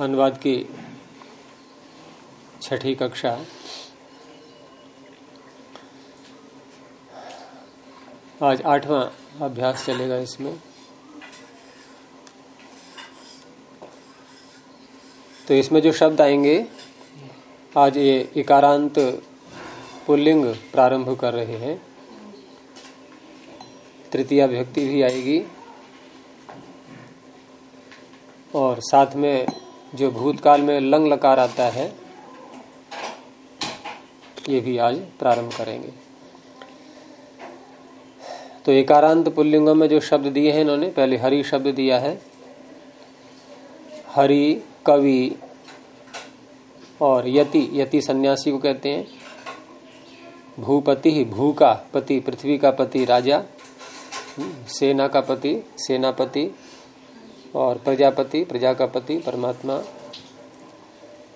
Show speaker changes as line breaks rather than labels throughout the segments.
अनुवाद की छठी कक्षा। आज आठवां अभ्यास चलेगा इसमें। तो इसमें जो शब्द आएँगे, आज ये इकारांत पुल्लिंग प्रारंभ कर रहे हैं। तृतीय व्यक्ति भी आएगी। और साथ में जो भूतकाल में लंग लकार आता है, ये भी आज प्रारंभ करेंगे। तो एकारांत पुल्लिंगों में जो शब्द दिए हैं इन्होंने, पहले हरि शब्द दिया है। हरि, कवि और यति यति सन्यासी को कहते हैं। भूपति ही भू का पति, पृथ्वी का पति राजा, सेना का पति, सेनापति और प्रजापति, प्रजा का पति, परमात्मा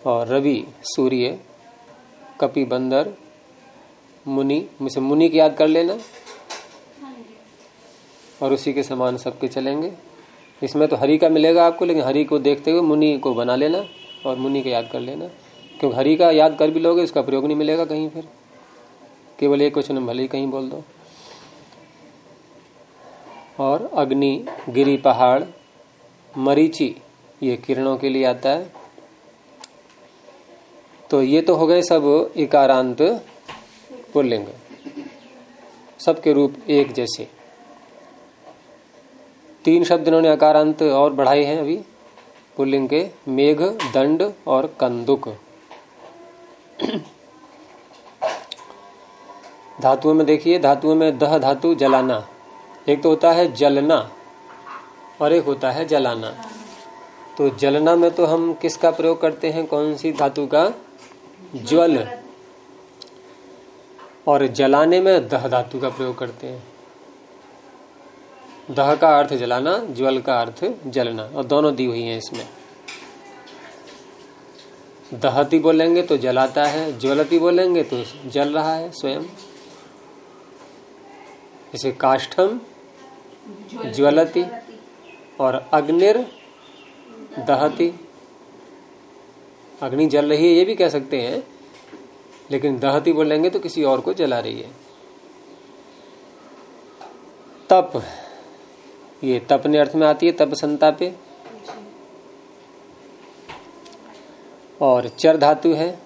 और रवि, सूर्य, कपि बंदर, मुनि, मुझे मुनि की याद कर लेना। और उसी के समान सबके चलेंगे। इसमें तो हरि का मिलेगा आपको, लेकिन हरि को देखते हुए मुनि को बना लेना और मुनि को याद कर लेना। क्योंकि हरि का याद कर भी लोगे, उसका प्रयोग नहीं मिलेगा कहीं फिर। केवल एक क्वेश्चन भले ही कहीं बोल दो। और अग्नि, गिरी पहाड़ मरीची, ये किरणों के लिए आता है। तो ये तो हो गए सब इकारांत पुल्लिंग। सबके रूप एक जैसे। तीन शब्द इन्होंने अकारांत और बढ़ाए हैं अभी। पुल्लिंग के मेघ, दंड और कंदुक। धातुओं में देखिए, धातुओं में दह धातु जलाना। एक तो होता है जलना। और एक होता है जलाना। तो जलना में तो हम किसका प्रयोग करते हैं? कौन सी धातु का? ज्वल और जलाने में दह धातु का प्रयोग करते हैं। दह का अर्थ जलाना, ज्वल का अर्थ जलना। और दोनों दी हुई हैं इसमें। दहती बोलेंगे तो जलाता है, ज्वलती बोलेंगे तो जल रहा है स्वयं। इसे काष्ठम, ज्वलती। और अग्निर दहती। अग्नि जल रही है, ये भी कह सकते हैं, लेकिन दहती बोलेंगे तो किसी और को जला रही है। तप। ये तपने अर्थ में आती है, तप संतापे। और चर धातु है,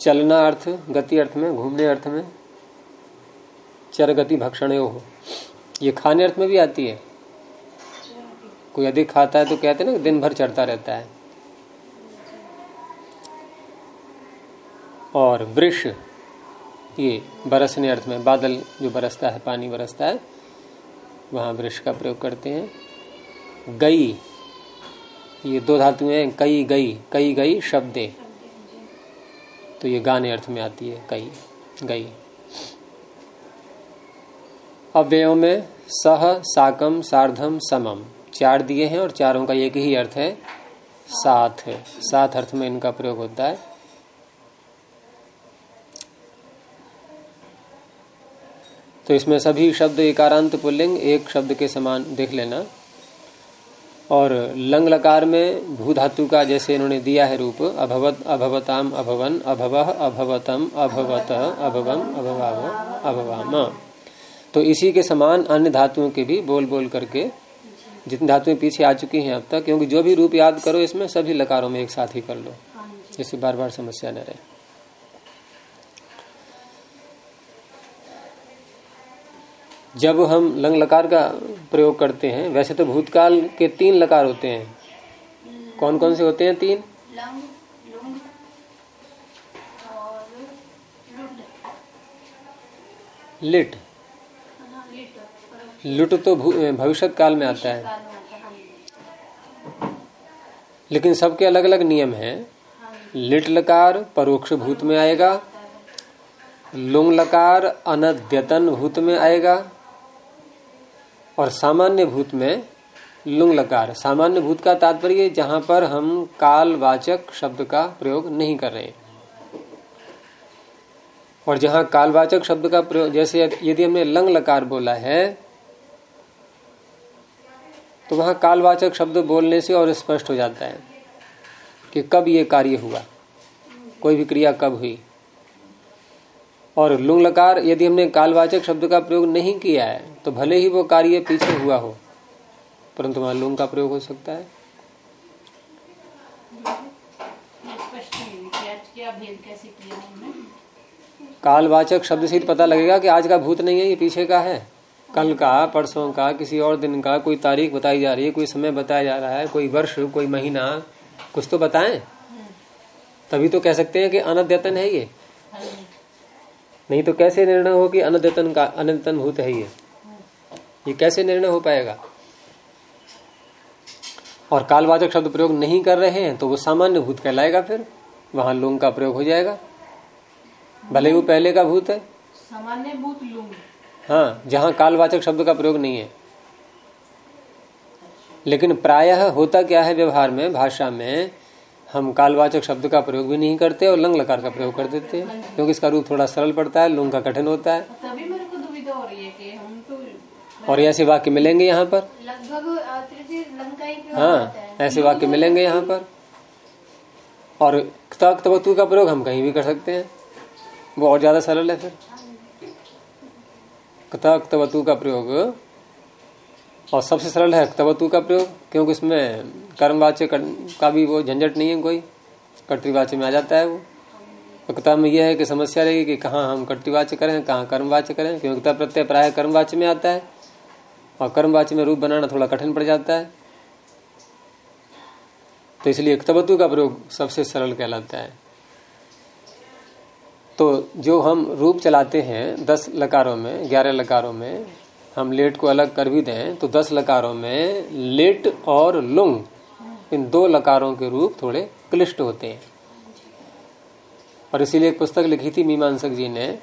चलना अर्थ, गति अर्थ में, घूमने अर्थ में, चर गति भक्षण हो ये खाने अर्थ में भी आती है। कोई अधिक खाता है तो कहते हैं ना दिन भर चढ़ता रहता है। और वृक्ष, ये बरसने अर्थ में बादल जो बरसता है, पानी बरसता है, वहाँ वृक्ष का प्रयोग करते हैं। गई, ये दो धातु धातुएँ कई गई कई गई शब्दे। तो ये गाने अर्थ में आती है, कई, गई। अव्ययों में सह, साकम, सार्धम, समम। चार दिए हैं और चारों का एक ही अर्थ है साथ है। साथ अर्थ में इनका प्रयोग होता है। तो इसमें सभी शब्द एकारांत पुल्लिंग एक शब्द के समान देख लेना। और लंग लकार में भू धातु का जैसे इन्होंने दिया है रूप, अभवत, अभवताम, अभवन, अभव, अभवतम, अभवत, अभवम, अभवाव, अभवाम। तो इसी के समान अन्य धातुओं के भी बोल बोल करके जितनी धातुएँ पीछे आ चुकी हैं अब तक क्योंकि जो भी रूप याद करो इसमें सभी लकारों में एक साथ ही कर लो। जिससे बार बार समस्या न रहे। जब हम लंग लकार का प्रयोग करते हैं वैसे तो भूतकाल के तीन लकार होते हैं। कौन कौन से होते हैं तीन?
लंग लुट।
लिट तो भविष्य काल में आता हाँ। लेकिन सबके अलग अलग नियम हैं। लिट लकार परोक्ष भूत में आएगा लुंग लकार अनद्यतन भूत में आएगा, और सामान्य भूत में लुंग लकार सामान्य भूत का तात्पर्य जहाँ पर हम कालवाचक शब्द का प्रयोग नहीं कर रहे। और जहाँ कालवाचक शब्द का प्रयोग, जैसे यदि हमने लंग लकार बोला है तो वहाँ कालवाचक शब्द बोलने से और स्पष्ट हो जाता है कि कब ये कार्य हुआ। कोई भी क्रिया कब हुई। और लुंग लकार यदि हमने कालवाचक शब्द का प्रयोग नहीं किया है तो भले ही वो कार्य पीछे हुआ हो, परंतु वहाँ लुंग का प्रयोग हो सकता है। कालवाचक शब्द से पता लगेगा कि आज का भूत नहीं है, ये पीछे का है। कल का, परसों का, किसी और दिन का, कोई तारीख बताई जा रही है, कोई समय बताया जा रहा है, कोई वर्ष, कोई महीना, कुछ तो बताएँ। तभी तो कह सकते हैं कि अनद्यतन है ये। नहीं तो कैसे निर्णय हो कि अनद्यतन का, अनद्यतन भूत है ये? ये कैसे निर्णय हो पाएगा? और कालवाचक शब्द प्रयोग नहीं कर रहे हैं तो वो सामान्य भूत कहलाएगा फिर। वहाँ लुंग का प्रयोग हो जाएगा। भले वो पहले का भूत है।
सामान्य भूत लुंग
हाँ जहाँ कालवाचक शब्द का प्रयोग नहीं है। लेकिन प्रायः होता क्या है व्यवहार में भाषा में हम कालवाचक शब्द का प्रयोग भी नहीं करते और लंग लकार का प्रयोग कर देते हैं क्योंकि इसका रूप थोड़ा सरल पड़ता है लुंग का कठिन होता है।
तभी मेरे को दुविधा हो रही है कि हम तो
और ऐसे वाक्य मिलेंगे यहाँ पर।
ही
ऐसे वाक्य मिलेंगे यहाँ पर। और तवतु का प्रयोग हम कहीं भी कर सकते हैं। वो और ज़्यादा सरल है फिर। तवतु का प्रयोग। और सबसे सरल है तवतु का प्रयोग, क्योंकि इसमें कर्मवाच्य का भी वो झंझट नहीं है कोई। कर्तवाच्य में आ जाता है वो। कथा में यह है कि समस्या रहेगी कि कहाँ हम कर्तवाच्य करें, कहाँ कर्मवाच्य करें, क्योंकि तब प्रत्यय प्राय कर्मवाच्य में आता है। और कर्मवाच्य में रूप बनाना थोड़ा कठिन पड़ जाता है। तो इसलिए तबतु का प्रयोग सबसे सरल कहलाता है। तो जो हम रूप चलाते हैं, दस लकारों में, ग्यारह लकारों में, हम लेट को अलग कर भी दें तो दस लकारों में लेट और लुंग, इन दो लकारों के रूप थोड़े क्लिष्ट होते हैं। और इसीलिए एक पुस्तक लिखी थी मीमांसक जी ने,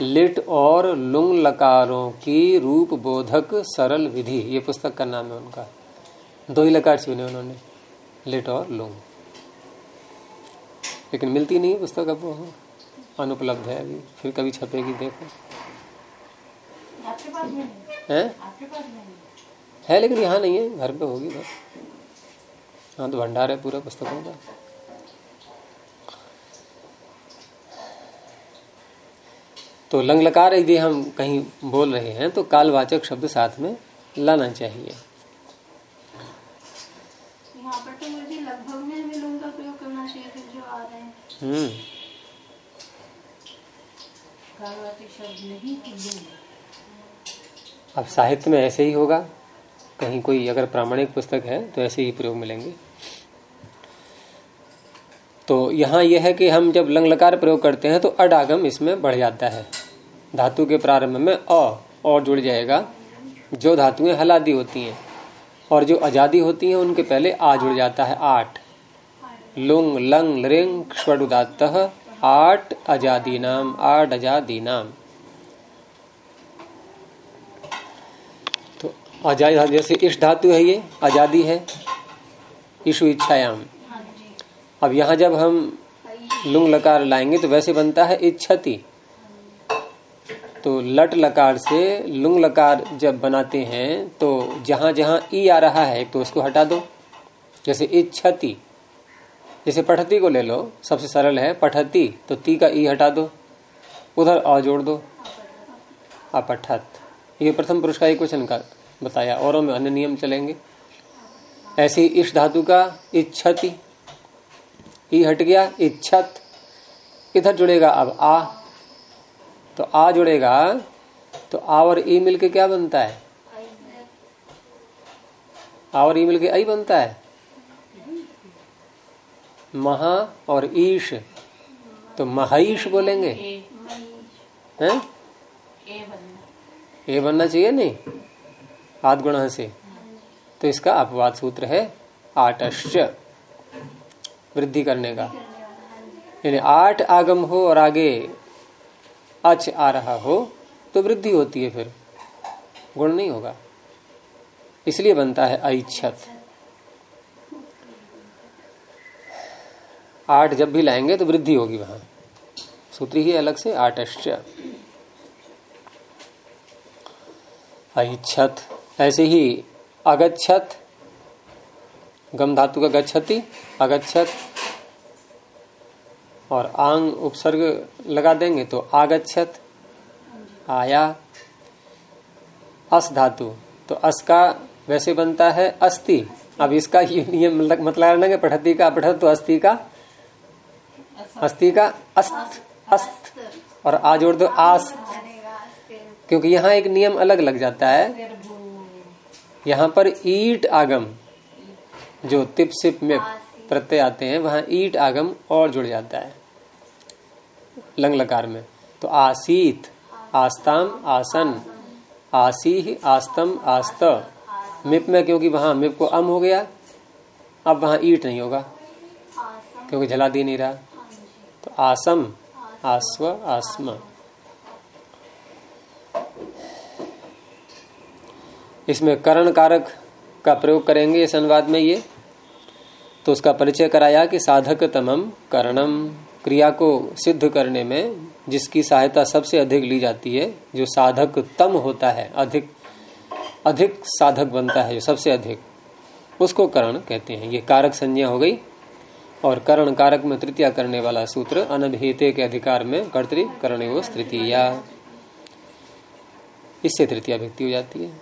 लिट और लुंग लकारों की रूप बोधक सरल विधि, ये पुस्तक का नाम है उनका। दो ही लकार चुने उन्होंने, लिट और लुंग। लेकिन मिलती नहीं है पुस्तक अब वो अनुपलब्ध है अभी। फिर कभी छपेगी देखो। है? है लेकिन यहाँ नहीं है घर पे होगी बस। हाँ तो भंडार है पूरा पुस्तकों का। तो लंग लकार यदि हम कहीं बोल रहे हैं तो कालवाचक शब्द साथ में लाना चाहिए।
यहाँ पर तो मुझे लगभग में हमें लुंग का प्रयोग करना चाहिए फिर जो आ रहे हैं।
हम्म।
शब्द नहीं
अब साहित्य में ऐसे ही होगा। कहीं कोई अगर प्रामाणिक पुस्तक है तो ऐसे ही प्रयोग मिलेंगे। तो यहाँ यह है कि हम जब लंग लकार प्रयोग करते हैं तो अडागम इसमें बढ़ जाता है। धातु के प्रारंभ में अ और जुड़ जाएगा। जो धातुएँ हलादी होती हैं और जो आज़ादी होती है उनके पहले आ जुड़ जाता है आठ। लुंग लंग लृंग स्वरुदात आठ आज़ादी नाम आठ आज़ादी नाम। तो आज़ादी जैसे इस धातु है ये आज़ादी है ईशु इच्छायाम।
हाँ
अब यहाँ जब हम लुंग लकार लाएँगे तो वैसे बनता है इच्छति। तो लट लकार से लुंग लकार जब बनाते हैं तो जहाँ जहाँ ई आ रहा है तो उसको हटा दो। जैसे इच्छति जैसे पठती को ले लो, सबसे सरल है, पठती तो ती का ई हटा दो। उधर अ जोड़ दो। अपठत, ये प्रथम पुरुष का एक क्वेश्चन का बताया, औरों में अन्य नियम चलेंगे। ऐसे इस धातु का इच्छति ई हट गया इच्छत इधर जुड़ेगा अब आ। तो आ जुड़ेगा तो आ और ई मिलके क्या बनता है? आ और ई मिलके आई बनता है? महा और ईश। तो महाईश बोलेंगे। हैं?
ए बनना
चाहिए नहीं? आद गुण से। तो इसका अपवाद सूत्र है आटश्च वृद्धि करने का। यानी आठ आगम हो और आगे अच आ रहा हो तो वृद्धि होती है फिर। गुण नहीं होगा। इसलिए बनता है ऐच्छत आठ जब भी लाएँगे तो वृद्धि होगी वहाँ। सूत्र ही अलग से, आठश्च। ऐच्छत ऐसे ही अगच्छत, गम धातु का गच्छति, अगच्छत। और आंग उपसर्ग लगा देंगे तो आगच्छत, आया, अस धातु। तो अस का वैसे बनता है अस्ति। अब इसका ये नियम मतलब कि पढ़ती का पठत तो अस्थि का? अस्थि का अस्त अस्त। और आ जोड़ दो आस क्योंकि यहाँ एक नियम अलग लग जाता है। यहाँ पर ईट आगम, जो तिप सिप में प्रत्यय आते हैं, वहाँ ईट आगम और जुड़ जाता है। लंग लकार में। तो आसीत, आस्ताम, आसन आसी आस्तम, आस्त। मिप में क्योंकि वहाँ मिप को अम हो गया, अब वहाँ ईट नहीं होगा, क्योंकि झला दी नहीं रहा। तो आसम, आस्व, आसम। इसमें करण कारक का प्रयोग करेंगे इस अनुवाद में ये। तो उसका परिचय कराया कि साधक तमम करणम। क्रिया को सिद्ध करने में जिसकी सहायता सबसे अधिक ली जाती है, जो साधक तम होता है, अधिक अधिक साधक बनता है, जो सबसे अधिक, उसको करण कहते हैं। ये कारक संज्ञा हो गई। और करण कारक में तृतीया करने वाला सूत्र, अनभिहिते के अधिकार में कर्तरी करण तृतीया। इससे तृतीया व्यक्ति हो जाती है।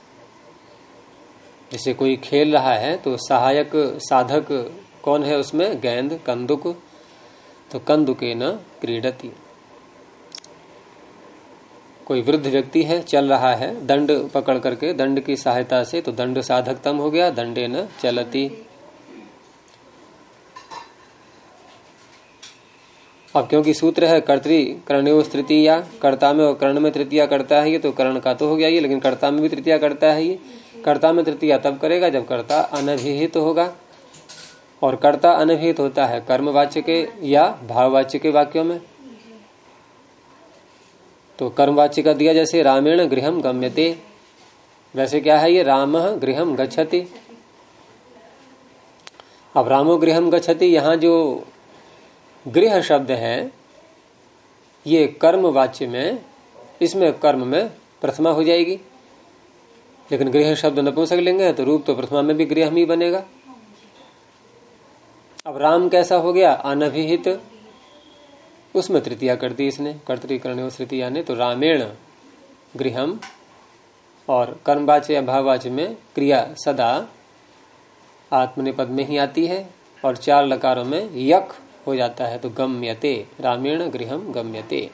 जैसे कोई खेल रहा है तो सहायक साधक कौन है उसमें? गेंद, कंदुक तो कंदुके न क्रीडती। कोई वृद्ध व्यक्ति है, चल रहा है, दंड पकड़ करके, दंड की सहायता से तो दंड साधकतम हो गया, दंडे न चलती। अब क्योंकि सूत्र है, कर्तरी कर्ण तृतीया, कर्ता में और कर्ण में तृतीया करता है ये तो कर्ण का तो हो गया ये, लेकिन कर्ता में भी तृतीया करता है ये। कर्ता में तृतीया तब करेगा जब कर्ता अनभिहित तो होगा। और कर्ता अनभिहित होता है, कर्मवाच्य के या भाववाच्य के वाक्यों में। तो कर्मवाच्य का दिया जैसे, रामेण गृहम गम्यते। वैसे क्या है ये? राम गृहम गच्छति। अब रामो गृहम गच्छति, यहाँ जो गृह शब्द है, ये कर्म वाच्य में, इसमें कर्म में प्रथमा हो जाएगी। लेकिन गृह शब्द नपुंसक लेंगे तो रूप तो प्रथमा में भी गृह ही बनेगा। अब राम कैसा हो गया? अनभिहित। उसमें तृतीया कर दी इसने। कर्तरीकरण तृतीया ने तो रामेण गृहम और कर्मवाच्य या भाववाच्य में क्रिया सदा आत्मनिपद में ही आती है और चार लकारों में यक हो जाता है तो गम्यते। रामेण गृहम गम्यते।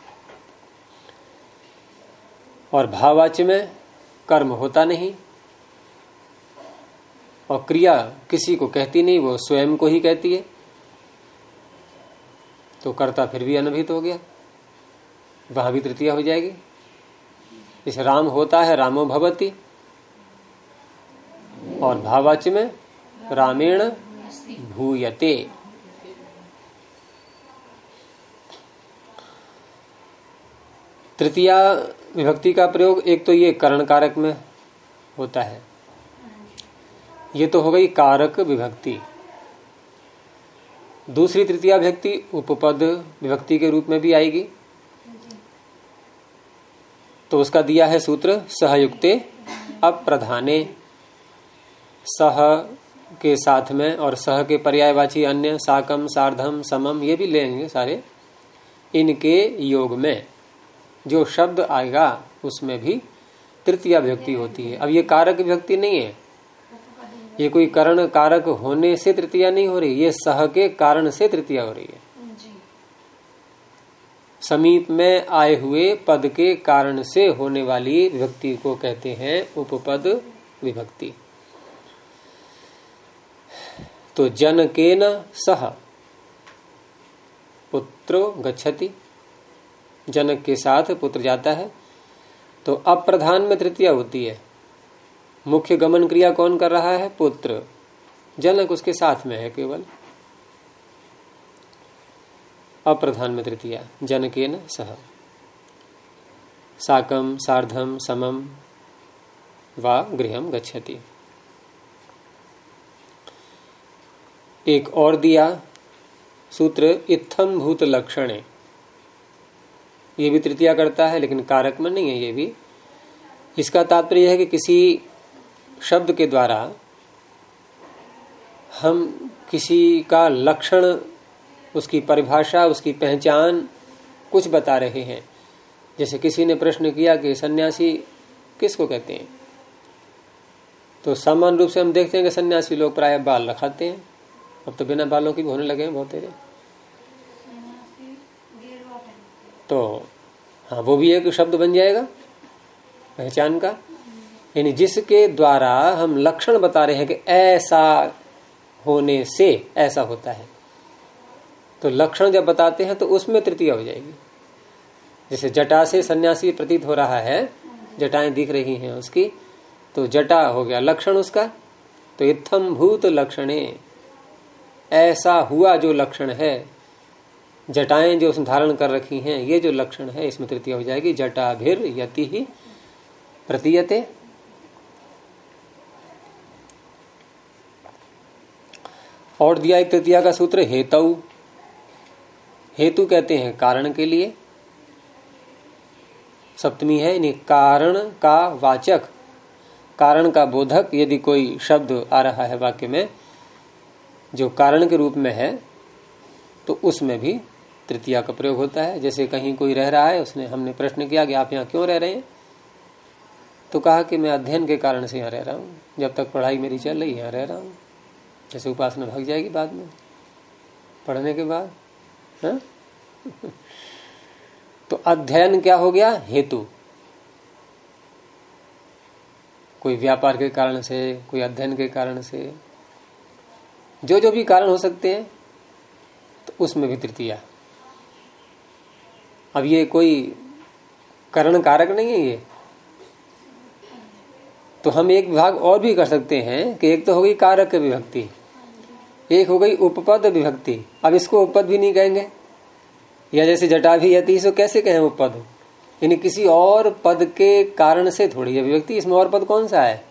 और भाववाच्य में कर्म होता नहीं। और क्रिया किसी को कहती नहीं, वो स्वयं को ही कहती है। तो कर्ता फिर भी अनभित हो गया। वहाँ भी तृतीय हो जाएगी। इस राम होता है, रामो भवती। और भावाच्य में रामेण भूयते। तृतीया विभक्ति का प्रयोग एक तो ये करण कारक में होता है। ये तो हो गई कारक विभक्ति। दूसरी तृतीया विभक्ति, उपपद विभक्ति के रूप में भी आएगी। तो उसका दिया है सूत्र, सहयुक्ते अप्रधाने। सह के साथ में और सह के पर्यायवाची अन्य, साकम, सार्धम, समम, ये भी लेंगे सारे। इनके योग में जो शब्द आएगा, उसमें भी तृतीय व्यक्ति होती है। अब ये कारक व्यक्ति नहीं है। ये कोई करण कारक होने से तृतीया नहीं हो रही ये सह के कारण से तृतीया हो रही है। समीप में आए हुए पद के कारण से होने वाली विभक्ति को कहते हैं उपपद विभक्ति। तो जन के न सह पुत्र गच्छति जनक के साथ पुत्र जाता है तो अप्रधान में तृतीया होती है। मुख्य गमन क्रिया कौन कर रहा है? पुत्र। जनक उसके साथ में है केवल। अप्रधान में तृतीया जनके सह। साकम सार्धम समम वा गृह गच्छति। एक और दिया। सूत्र इत्थम भूत लक्षणे। ये भी तृतीया करता है, लेकिन कारक में नहीं है ये भी। इसका तात्पर्य है कि किसी शब्द के द्वारा हम किसी का लक्षण, उसकी परिभाषा, उसकी पहचान कुछ बता रहे हैं। जैसे किसी ने प्रश्न किया कि सन्यासी किसको कहते हैं? तो सामान्य रूप से हम देखते हैं कि सन्यासी लोग प्राय बाल रखाते हैं। अब तो बिना बालों की भी होने लगे हैं बहुत तेरे। तो हाँ वो भी एक शब्द बन जाएगा, पहचान का। यानी जिसके द्वारा हम लक्षण बता रहे हैं कि ऐसा होने से ऐसा होता है। तो लक्षण जब बताते हैं तो उसमें तृतीय हो जाएगी। जैसे जटा से सन्यासी प्रतीत हो रहा है, जटाएँ दिख रही हैं उसकी तो जटा हो गया लक्षण उसका। तो इत्थम भूत लक्षणे, ऐसा हुआ जो लक्षण है। जटाएँ जो उसने धारण कर रखी हैं, ये जो लक्षण है, इसमें तृतीय हो जाएगी। जटा भिर यति ही प्रतीयते। और दिया एक तृतीया का सूत्र हेतु। हेतु कहते हैं कारण के लिए। सप्तमी है, यानी कारण का वाचक। कारण का बोधक, यदि कोई शब्द आ रहा है वाक्य में, जो कारण के रूप में है तो उसमें भी तृतीया का प्रयोग होता है। जैसे कहीं कोई रह रहा है, उसने, हमने प्रश्न किया कि आप यहाँ क्यों रह रहे हैं? तो कहा कि मैं अध्ययन के कारण से यहाँ रह रहा हूँ। जब तक पढ़ाई मेरी चल रही यहाँ रह रहा हूँ। जैसे उपासना भाग जाएगी बाद में। पढ़ने के बाद, हा? तो अध्ययन क्या हो गया? हेतु। कोई व्यापार के कारण से, कोई अध्ययन के कारण से। जो जो भी कारण हो सकते हैं तो उसमें भी तृतीया। अब ये कोई करण कारक नहीं है ये। तो हम एक विभाग और भी कर सकते हैं कि एक तो होगी कारक विभक्ति। एक हो गई उपपद विभक्ति। अब इसको उपपद भी नहीं कहेंगे। या जैसे जटा भी यति इसको कैसे कहें उपपद? यानी किसी और पद के कारण से थोड़ी विभक्ति। इसमें और पद कौन सा है?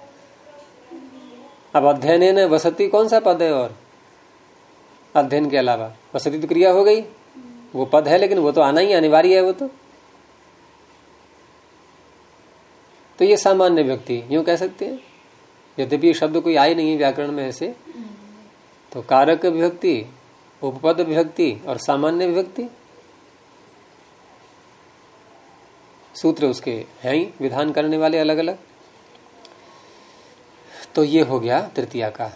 अब अध्ययन वसती कौन सा पद है और? अध्ययन के अलावा। वसती तो क्रिया हो गई। वो पद है, लेकिन वो तो आना ही अनिवार्य है वो तो। तो ये सामान्य व्यक्ति यूँ कह सकते हैं। यद्यपि शब्द कोई आए नहीं व्याकरण में ऐसे। तो कारक विभक्ति, उपपद विभक्ति और सामान्य विभक्ति? सूत्र उसके हैं ही, विधान करने वाले अलग अलग तो ये हो गया तृतीया का।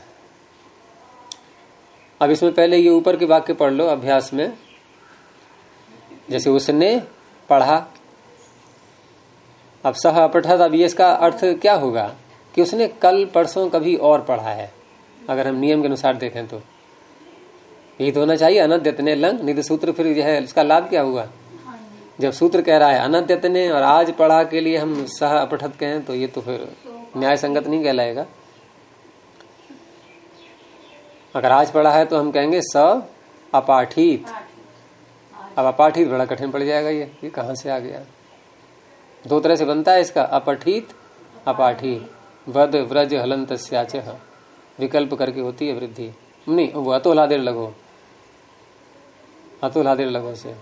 अब इसमें पहले ये ऊपर के वाक्य पढ़ लो अभ्यास में। जैसे उसने पढ़ा, अब सह अपठत, अब इसका अर्थ क्या होगा कि उसने कल, परसों कभी और पढ़ा है। अगर हम नियम के अनुसार देखें तो। यही तो होना चाहिए, अनद्यतने लंग तो सूत्र फिर जो है उसका लाभ क्या हुआ? जब सूत्र कह रहा है अनद्यतने और आज पढ़ा के लिए हम सह अपठत कहें तो ये तो फिर न्याय संगत नहीं कहलाएगा। अगर आज पढ़ा है तो हम कहेंगे स अपाठित। अब अपाठित बड़ा कठिन पड़ जाएगा ये ये कहाँ से आ गया? दो तरह से बनता है इसका, अपठित अपाठित वद, व्रज, हलंत विकल्प करके होती है वृद्धि। नहीं, वो अतुल हादिर लगो। अतुल हादिर लगो से।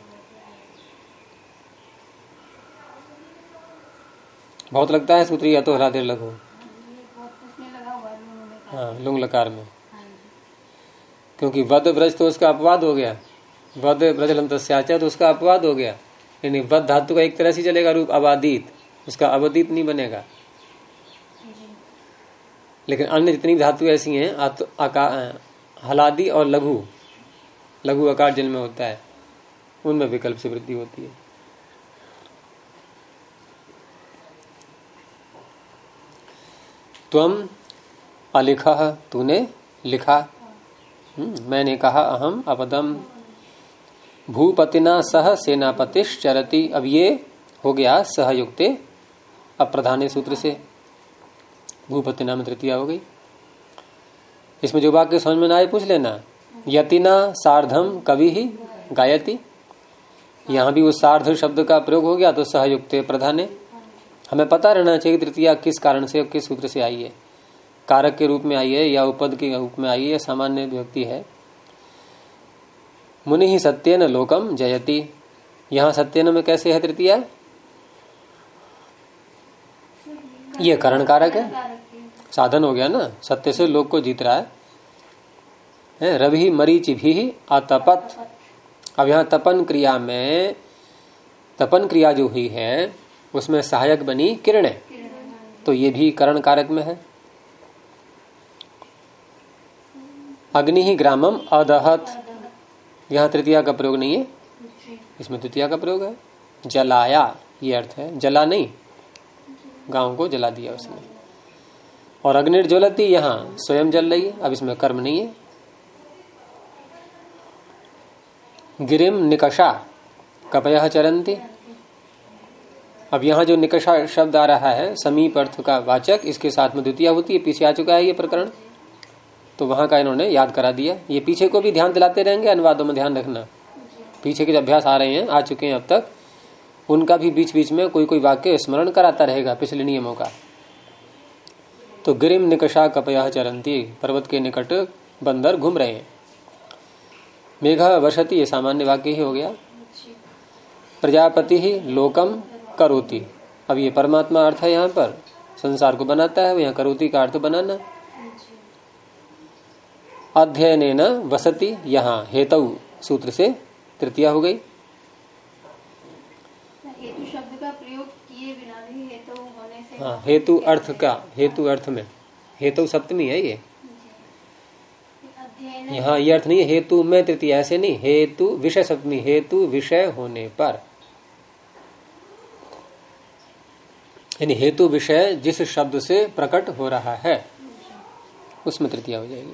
बहुत लगता है सूत्री अतुल हादिर लगो। हाँ लुंग लकार में। क्योंकि वध ब्रज तो उसका अपवाद हो गया। वध ब्रज लंत्याचा तो उसका अपवाद हो गया। यानी वध धातु का एक तरह से चलेगा रूप, अबादित। उसका अवदित नहीं बनेगा। लेकिन अन्य जितनी धातु ऐसी हैं हलादी और लघु लघु आकार जिनमें होता है उनमें विकल्प से वृद्धि होती है। तुम अलिखा तूने लिखा। हम्म, मैंने कहा अहम अपदम। भूपतिना सह सेनापतिश सेनापतिश्चरती। अब ये हो गया सहयुक्ते अप्रधान सूत्र से। भूपति नाम तृतीया हो गई। इसमें जो वाक्य समझ में ना आए, पूछ लेना। यतिना सार्धम कवि ही गायती। यहाँ भी उस सार्ध शब्द का प्रयोग हो गया तो सहयुक्त प्रधान। हमें पता रहना चाहिए तृतीया किस कारण से किस सूत्र से आई है। कारक के रूप में आई है या उपद के रूप में आई है सामान्य व्यक्ति है। मुनि ही सत्यन लोकम जयति। यहाँ सत्यन में कैसे है तृतीया? ये करण कारक है। साधन हो गया ना। सत्य से लोग को जीत रहा है, रवि मरीचि भी अतपत अब यहाँ तपन क्रिया में तपन क्रिया जो हुई है उसमें सहायक बनी किरण। तो ये भी करण कारक में है। अग्नि ही ग्रामम अदहत। यहाँ तृतीया का प्रयोग नहीं है। इसमें तृतीया का प्रयोग है। जलाया ये अर्थ है। जला नहीं। गाँव को जला दिया उसने। और अग्निर्ज्वलती यहाँ स्वयं जल रही, अब इसमें कर्म नहीं है। गिरिम निकषा, कपय चरंती अब यहाँ जो निकषा शब्द आ रहा है, समीप अर्थ का वाचक, इसके साथ में द्वितीय होती है पीछे आ चुका है ये प्रकरण। तो वहाँ का इन्होंने याद करा दिया। ये पीछे को भी ध्यान दिलाते रहेंगे, अनुवादों में ध्यान रखना। पीछे के जो अभ्यास आ रहे हैं, आ चुके हैं अब तक। उनका भी बीच बीच में कोई कोई वाक्य स्मरण कराता रहेगा पिछले नियमों का। तो गिरिम निकषा कपया चरंती पर्वत के निकट बंदर घूम रहे हैं। मेघा वर्षति, ये सामान्य वाक्य ही हो गया। प्रजापति ही लोकम करोति। अब ये परमात्मा अर्थ है यहाँ पर। संसार को बनाता है यहाँ करोति का अर्थ बनाना। अध्ययन वसति यहाँ, हेतु सूत्र से तृतीया हो गई
हेतु शब्द का प्रयोग किए बिना भी हेतु होने से
हाँ हेतु अर्थ का, हेतु अर्थ में। हेतु सप्तमी है ये। यहाँ ये अर्थ नहीं है, हेतु में तृतीय, ऐसे नहीं। हेतु विषय सप्तमी, हेतु विषय होने पर। यानी हेतु विषय जिस शब्द से प्रकट हो रहा है, उसमें तृतीया हो जाएगी।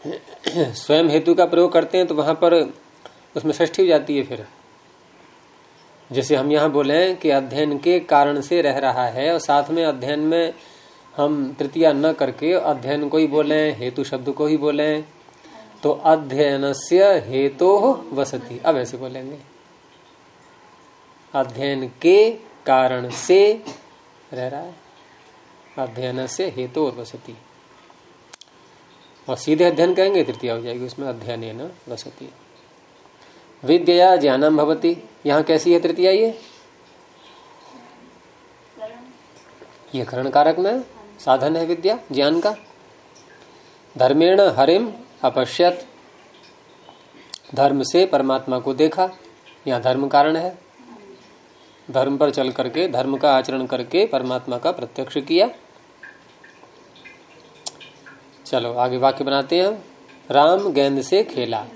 स्वयं हेतु का प्रयोग करते हैं तो वहाँ पर उसमें षष्ठी हो जाती है फिर। जैसे हम यहाँ बोले कि अध्ययन के कारण से रह रहा है और साथ में अध्ययन में हम तृतीया न करके अध्ययन को ही बोले हेतु शब्द को ही बोले तो अध्ययन से हेतु वसती। अब ऐसे बोलेंगे। अध्ययन के कारण से रह रहा है। अध्ययन से हेतु और वसती। और सीधे अध्ययन कहेंगे, तृतीया हो जाएगी, उसमें अध्ययन न वसती। विद्या ज्ञानम भवती। यहाँ कैसी है तृतीया ये? ये करण कारक में साधन है विद्या, ज्ञान का। धर्मेण हरिम अपश्यत। धर्म से परमात्मा को देखा, यहाँ धर्म कारण है। धर्म पर चल करके, धर्म का आचरण करके परमात्मा का प्रत्यक्ष किया। चलो, आगे वाक्य बनाते हैं। राम गेंद से खेला।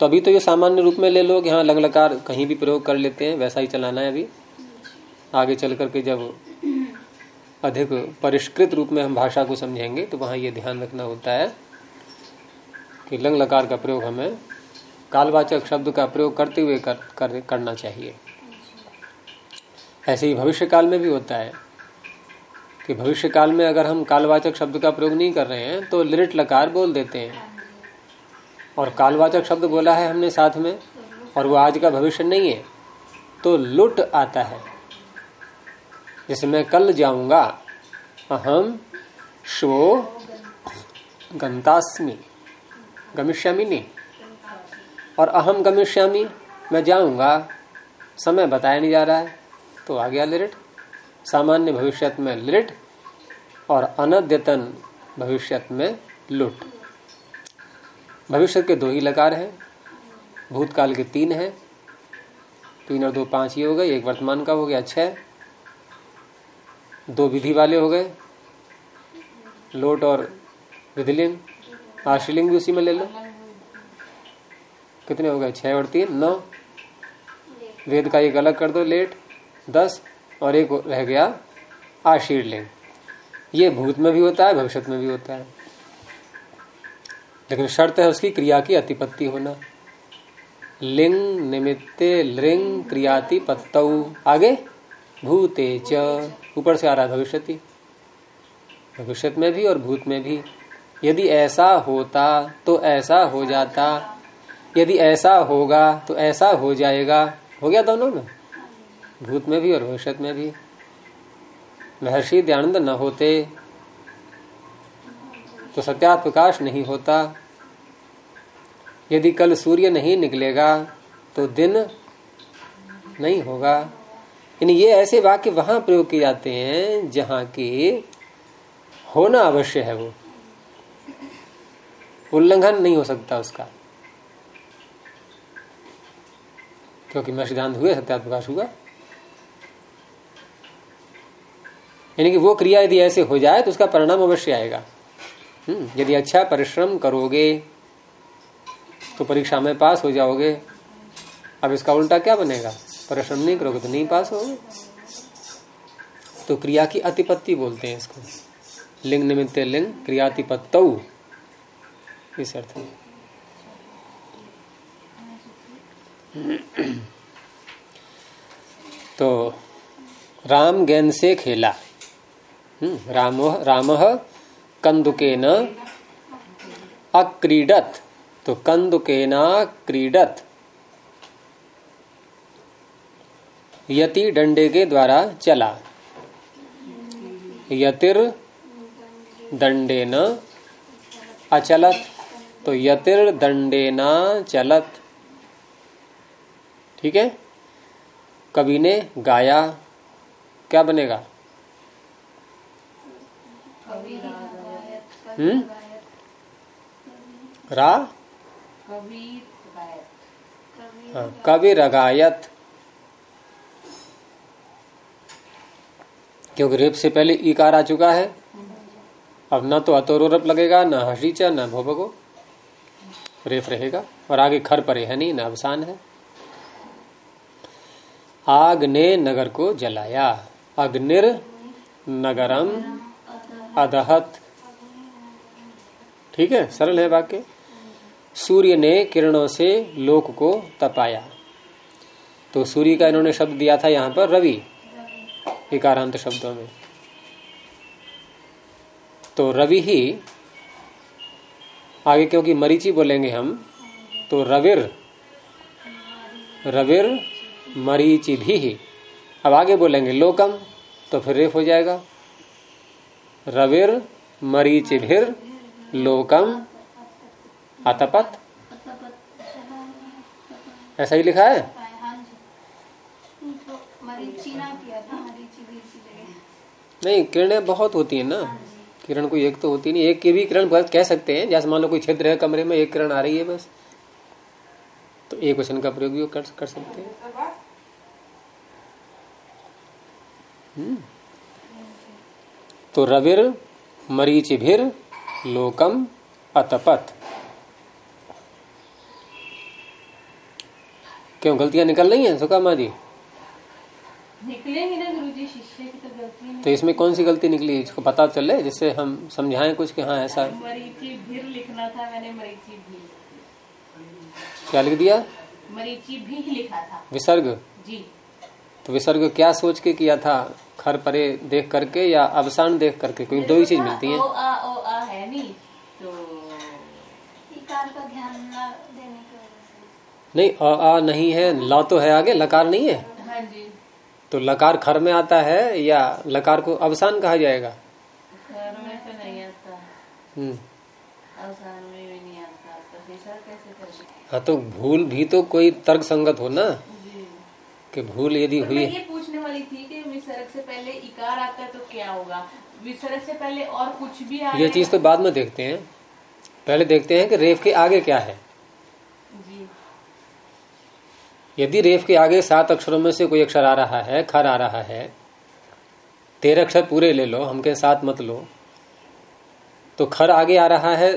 तो अभी तो ये सामान्य रूप में ले लो कि हाँ लग लकार कहीं भी प्रयोग कर लेते हैं वैसा ही चलाना है अभी। आगे चल करके जब अधिक परिष्कृत रूप में हम भाषा को समझेंगे तो वहाँ ये ध्यान रखना होता है कि लंग लकार का प्रयोग हमें कालवाचक शब्द का प्रयोग करते हुए कर, कर, करना चाहिए। ऐसे ही भविष्य काल में भी होता है कि भविष्य काल में अगर हम कालवाचक शब्द का प्रयोग नहीं कर रहे हैं तो लिरिट लकार बोल देते हैं। और कालवाचक शब्द बोला है हमने साथ में, और वो आज का भविष्य नहीं है तो लुट आता है। जैसे मैं कल जाऊँगा, अहम शो गंतास्मी गमिष्यामी नहीं और अहम गमिष्यामी, मैं जाऊँगा, समय बताया नहीं जा रहा है तो आ गया लिरिट। सामान्य भविष्य में लिरिट, और अनद्यतन भविष्य में लुट। भविष्य के दो ही लकार हैं। भूतकाल के तीन हैं। तीन और दो पाँच ही हो गए, एक वर्तमान का हो गया, छह। दो विधि वाले हो गए। लोट और विधिलिंग आश्रलिंग भी उसी में ले लो। कितने हो गए? छह और तीन, नौ। वेद का एक अलग कर दो, लेट, दस, और एक रह गया आशीर्लिंग ये भूत में भी होता है, भविष्य में भी होता है। लेकिन शर्त है उसकी क्रिया की अतिपत्ति होना। लिंग निमित्ते लिंग क्रियाति पत्तऊ आगे? भूते च। ऊपर से आ रहा भविष्यति। भविष्य में भी और भूत में भी। यदि ऐसा होता तो ऐसा हो जाता। यदि ऐसा होगा तो ऐसा हो जाएगा। हो गया दोनों में? भूत में भी और भविष्य में भी। महर्षि दयानंद न होते तो सत्यात प्रकाश नहीं होता। यदि कल सूर्य नहीं निकलेगा तो दिन नहीं होगा। यानी ये ऐसे वाक्य वहाँ प्रयोग किए जाते हैं जहाँ की होना अवश्य है वो। उल्लंघन नहीं हो सकता उसका। क्योंकि मैं सिद्धांत हुए सत्यात प्रकाश हुआ। यानी कि वो क्रिया यदि ऐसे हो जाए तो उसका परिणाम अवश्य आएगा। हम्म, यदि अच्छा परिश्रम करोगे तो परीक्षा में पास हो जाओगे। अब इसका उल्टा क्या बनेगा? परिश्रम नहीं करोगे तो नहीं पास होगे। तो क्रिया की अतिपत्ति बोलते हैं इसको। लिंग निमित्त लिंग, क्रियातिपत्त। इस अर्थ में। तो राम गेंद से खेला। राम राम न अक्रीडत। तो कंदुके न क्रीडत? यति डंडे के द्वारा चला। यतिर दंडे न अचलत। तो यतिर दंडे न चलत। ठीक है? कवि ने गाया। क्या बनेगा? हम्म? रा? कवि रगायत। क्योंकि रेप से पहले इकार आ चुका है। अब न तो अतोरोरप लगेगा न हसीचा न भोबगो। रेफ रहेगा और आगे खर परे है नहीं न अवसान है। आग ने नगर को जलाया। अग्निर नगरम अदहत ठीक है सरल है वाक्य। सूर्य ने किरणों से लोक को तपाया। तो सूर्य का इन्होंने शब्द दिया था यहाँ पर रवि एकारांत शब्दों में। तो रवि ही, आगे क्योंकि मरीची बोलेंगे हम तो रविर रविर मरीचि भी ही। अब आगे बोलेंगे लोकम तो फिर रेफ हो जाएगा। रविर मरीचिभिर लोकम अतपत ऐसा ही लिखा है? नहीं किरणें बहुत होती है ना। किरण कोई एक तो होती नहीं एक की भी किरण कह सकते हैं। जैसे मान लो कोई क्षेत्र है कमरे में एक किरण आ रही है बस। तो एक वचन का प्रयोग भी कर, कर सकते हैं। हम्म। तो रविर मरीचिभिर लोकम अतपत। क्यों गलतियाँ निकल रही हैं सुकामा जी?
निकलेंगे ना गुरु जी शिष्य की तो गलती
तो इसमें कौन सी गलती निकली? इसको पता चले जिससे हम समझाएँ कुछ कि हाँ ऐसा
मरीची भीर लिखना था मैंने मरीची भी
क्या लिख दिया?
मरीची भी लिखा था।
विसर्ग?
जी।
तो विसर्ग क्या सोच के किया था? खर परे देख करके या अवसान देख करके? क्योंकि दो ही चीज़ मिलती है।
ओ आ ओ आ है नहीं तो
इकार का ध्यान न देने की वजह से
नहीं अ आ नहीं है ला तो है आगे लकार नहीं है?
हाँ जी।
तो लकार खर में आता है या लकार को अवसान कहा जाएगा?
घर में तो नहीं आता।
हम्म।
अवसान में भी नहीं आता तो कैसे
हाँ तो भूल भी तो कोई तर्क संगत हो ना? कि भूल यदि
तो
हुई
ये पूछने वाली थी कि विसर्ग से पहले इकार आता है तो क्या होगा? विसर्ग से पहले और कुछ भी आ
ये चीज़ तो बाद में देखते हैं। पहले देखते हैं कि रेफ के आगे क्या है।
जी।
यदि रेफ के आगे सात अक्षरों में से कोई अक्षर आ रहा है खर आ रहा है तेरह अक्षर पूरे ले लो हमके साथ मत लो। तो खर आगे आ रहा है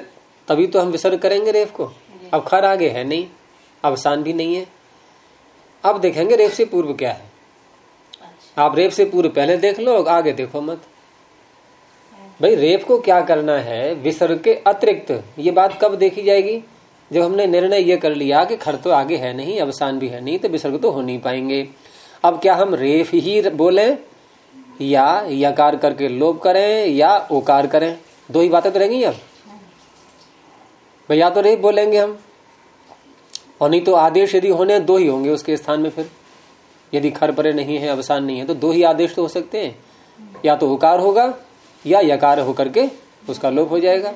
तभी तो हम विसर्ग करेंगे रेफ को। अब खर आगे है नहीं अवसान भी नहीं है। अब देखेंगे रेफ से पूर्व क्या है।
अच्छा।
आप रेप से पूर्व पहले देख लो आगे देखो मत। भाई रेप को क्या करना है विसर्ग के अतिरिक्त ये बात कब देखी जाएगी? जब हमने निर्णय ये कर लिया कि खर तो आगे है नहीं, अवसान भी है नहीं तो विसर्ग तो हो नहीं पाएँगे। अब क्या हम रेफ ही बोले? या यकार करके लोप करें, या ओकार करें? दो ही बातें तो रहेंगी अब। भाई, या तो रेफ बोलेंगे हम, और नहीं तो आदेश यदि होने, दो ही होंगे उसके स्थान में फिर। यदि खर परे नहीं है, अवसान नहीं है तो दो ही आदेश तो हो सकते हैं। या तो उकार होगा, या यकार होकर के उसका लोप हो जाएगा।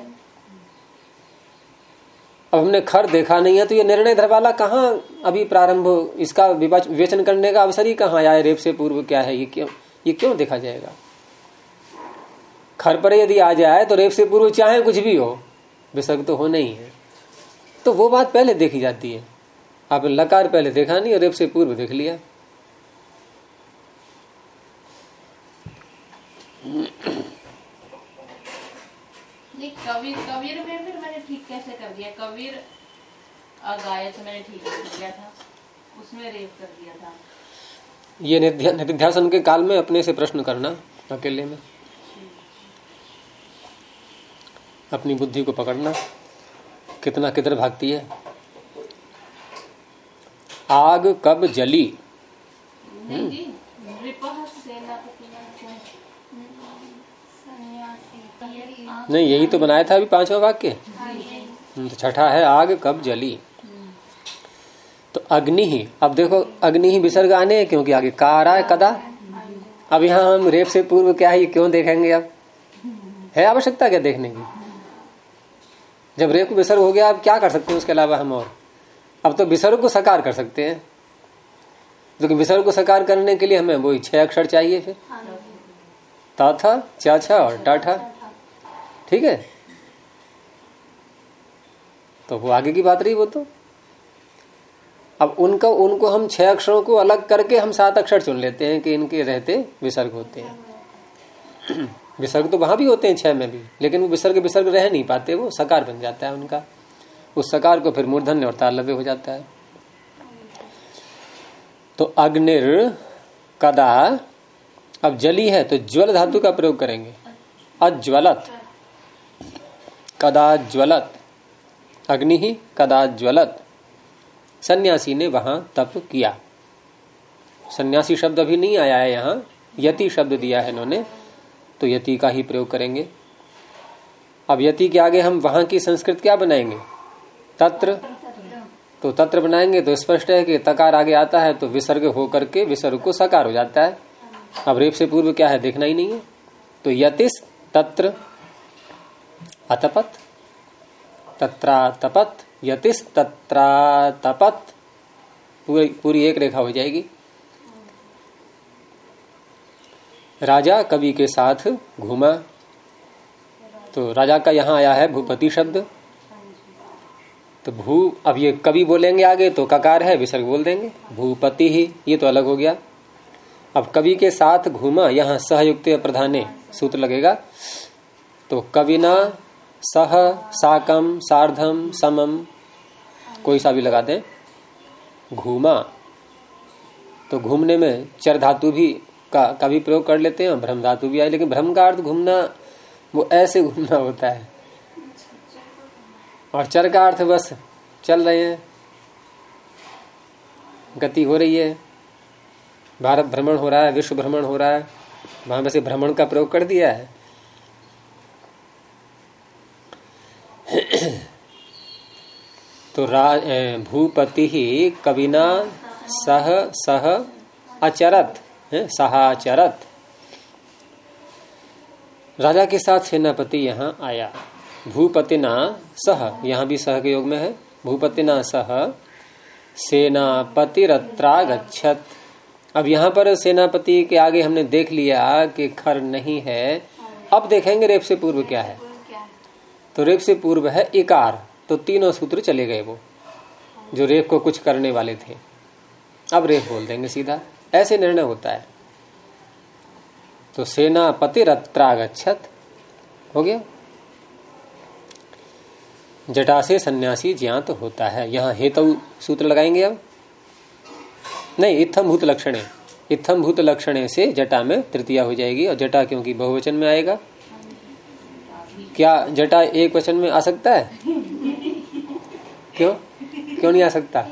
अब हमने खर देखा नहीं है तो ये निर्णय धरवाला कहाँ अभी प्रारंभ इसका विवेचन करने का अवसर ही कहाँ आया रेप से पूर्व क्या है? ये क्यों ये क्यों देखा जाएगा? खर पर यदि आ जाए तो रेप से पूर्व चाहे कुछ भी हो, विसर्ग तो ही है। तो वो बात पहले देखी जाती है। आपने लकार पहले देखा नहीं, और रेप से पूर्व देख लिया।
कबीर कबीर में फिर मैंने ठीक कैसे कर दिया? कबीर अगायत मैंने ठीक कर दिया था। उसमें रेप कर दिया था।
ये निध्यासन के काल में अपने से प्रश्न करना अकेले में। अपनी बुद्धि को पकड़ना कितना किधर भागती है। आग कब जली?
नहीं
यही तो बनाया था अभी पांचवा वाक्य। हम्म, तो छठा है आग कब जली? तो अग्नि ही अब देखो अग्नि ही विसर्ग आने क्योंकि आगे का आ रहा है कदा? अब यहाँ हम रेप से पूर्व क्या है ये क्यों देखेंगे अब? है आवश्यकता क्या देखने की? जब रेप विसर्ग हो गया अब क्या कर सकते हैं उसके अलावा हम और? अब तो विसर्ग को सकार कर सकते हैं। लेकिन विसर्ग को सकार करने के लिए हमें वही छह अक्षर चाहिए फिर। ताथा चाछा और टाठा ठीक है? तो वो आगे की बात रही वो तो। अब उनका, उनको हम छह अक्षरों को अलग करके हम सात अक्षर चुन लेते हैं कि इनके रहते विसर्ग होते हैं। विसर्ग तो वहाँ भी होते हैं छह में भी, लेकिन वो विसर्ग विसर्ग रह नहीं पाते, वो सकार बन जाता है उनका। उस सकार को फिर मूर्धन्य और तालव्य हो जाता है। तो अग्निर कदा, अब जली है तो ज्वल धातु का प्रयोग करेंगे। अज्वलत। कदा ज्वलत अग्नि ही कदा ज्वलत सन्यासी ने वहाँ तप किया। सन्यासी शब्द अभी नहीं आया है यहाँ। यति शब्द दिया है इन्होंने तो यति का ही प्रयोग करेंगे। अब यति के आगे हम वहाँ की संस्कृत क्या बनाएँगे? तत्र? तो तत्र बनाएँगे तो स्पष्ट है कि तकार आगे आता है तो विसर्ग हो करके विसर्ग को सकार हो जाता है। अब रेप से पूर्व क्या है, देखना ही नहीं है। तो यतिस तत्र अतपत। तत्रा तपत यतिस तत्रा तपत पूरी पूरी एक रेखा हो जाएगी। राजा कवि के साथ घूमा। तो राजा का यहाँ आया है भूपति शब्द। तो भू, अब ये कवि बोलेंगे आगे तो ककार है, विसर्ग बोल देंगे। भूपति ही, ये तो अलग हो गया। अब कवि के साथ घूमा, यहाँ सहयुक्त प्रधाने सूत्र लगेगा। तो कविना सह साकम सार्धम समम कोई सा भी लगा दें। घूमा। तो घूमने में चर धातु भी का का भी प्रयोग कर लेते हैं, भ्रम धातु भी आए, लेकिन भ्रम का अर्थ घूमना, वो ऐसे घूमना होता है। और चर का अर्थ बस चल रहे हैं। गति हो रही है। भारत भ्रमण हो रहा है, विश्व भ्रमण हो रहा है। वहाँ वैसे भ्रमण का प्रयोग कर दिया है। तो भूपति ही कविना सह सह, अचरत सहाचरत। राजा के साथ सेनापति यहाँ आया। भूपतिना सह, यहाँ भी सह के योग में है। भूपतिना सह सेनापति रत्रागछत अब यहाँ पर सेनापति के आगे हमने देख लिया कि खर नहीं है। अब देखेंगे रेप से पूर्व क्या है। तो रेप से पूर्व है इकार। तो तीनों सूत्र चले गए वो, जो रेप को कुछ करने वाले थे। अब रेप बोल देंगे सीधा। ऐसे निर्णय होता है। तो सेनापति रत्रागछत हो गया? जटा से सन्यासी ज्ञात होता है। यहाँ हेतु सूत्र लगाएँगे अब। नहीं इत्थम भूत लक्षण। इत्थम भूत लक्षण से जटा में तृतीया हो जाएगी। और जटा क्योंकि बहुवचन में आएगा? क्या जटा एक वचन में आ सकता है? क्यों? क्यों नहीं आ सकता?